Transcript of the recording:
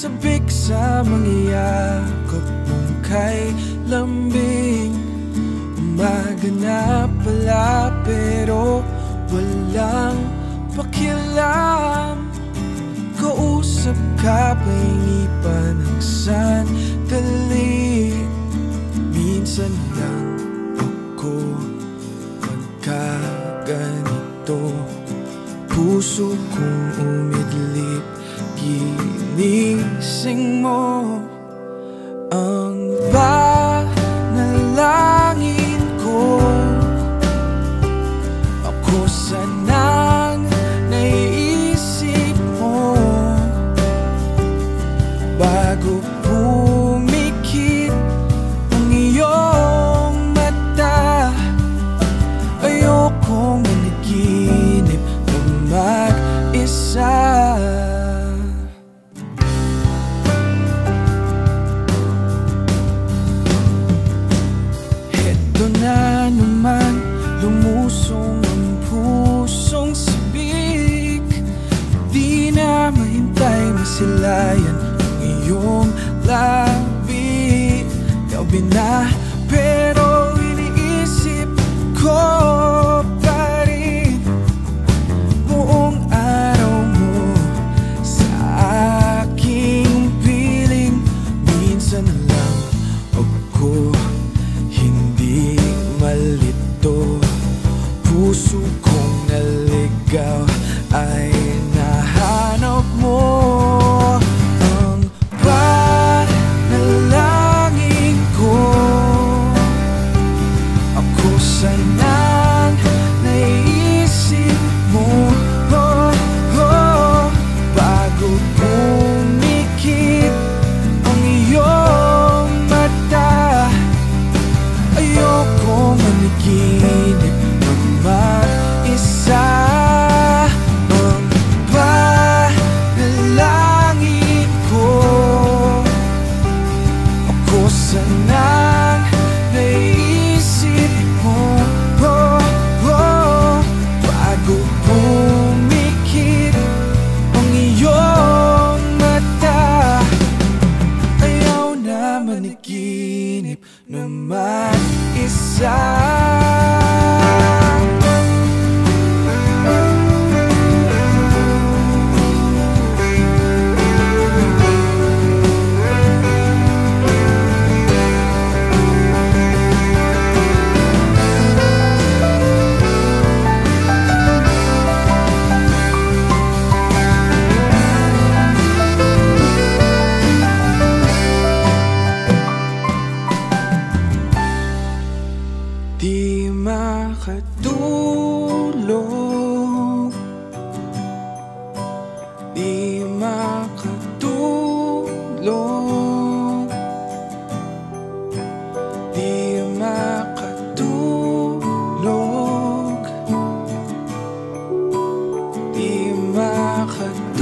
Sabik sa mangyayakap mong kay lambing. Umaga na pala pero walang pakialam. Kausap ka pahingi pa ng sandali. Minsan lang ako magkaganito. Puso kong umidlip Ginising mo Ang masilayan ang iyong labi. Gabi na pero iniisip ko pa rin. Buong araw mo sa aking piling Minsan lang ako maniginip ng mag-isa Ang ko. Ako sanang naiisip mo. Oh, oh, Bago pumikit ang iyong mata. Ayaw na maniginip na mag-isa Di makatulog. Di makatulog. Di makatulog. Di makatulog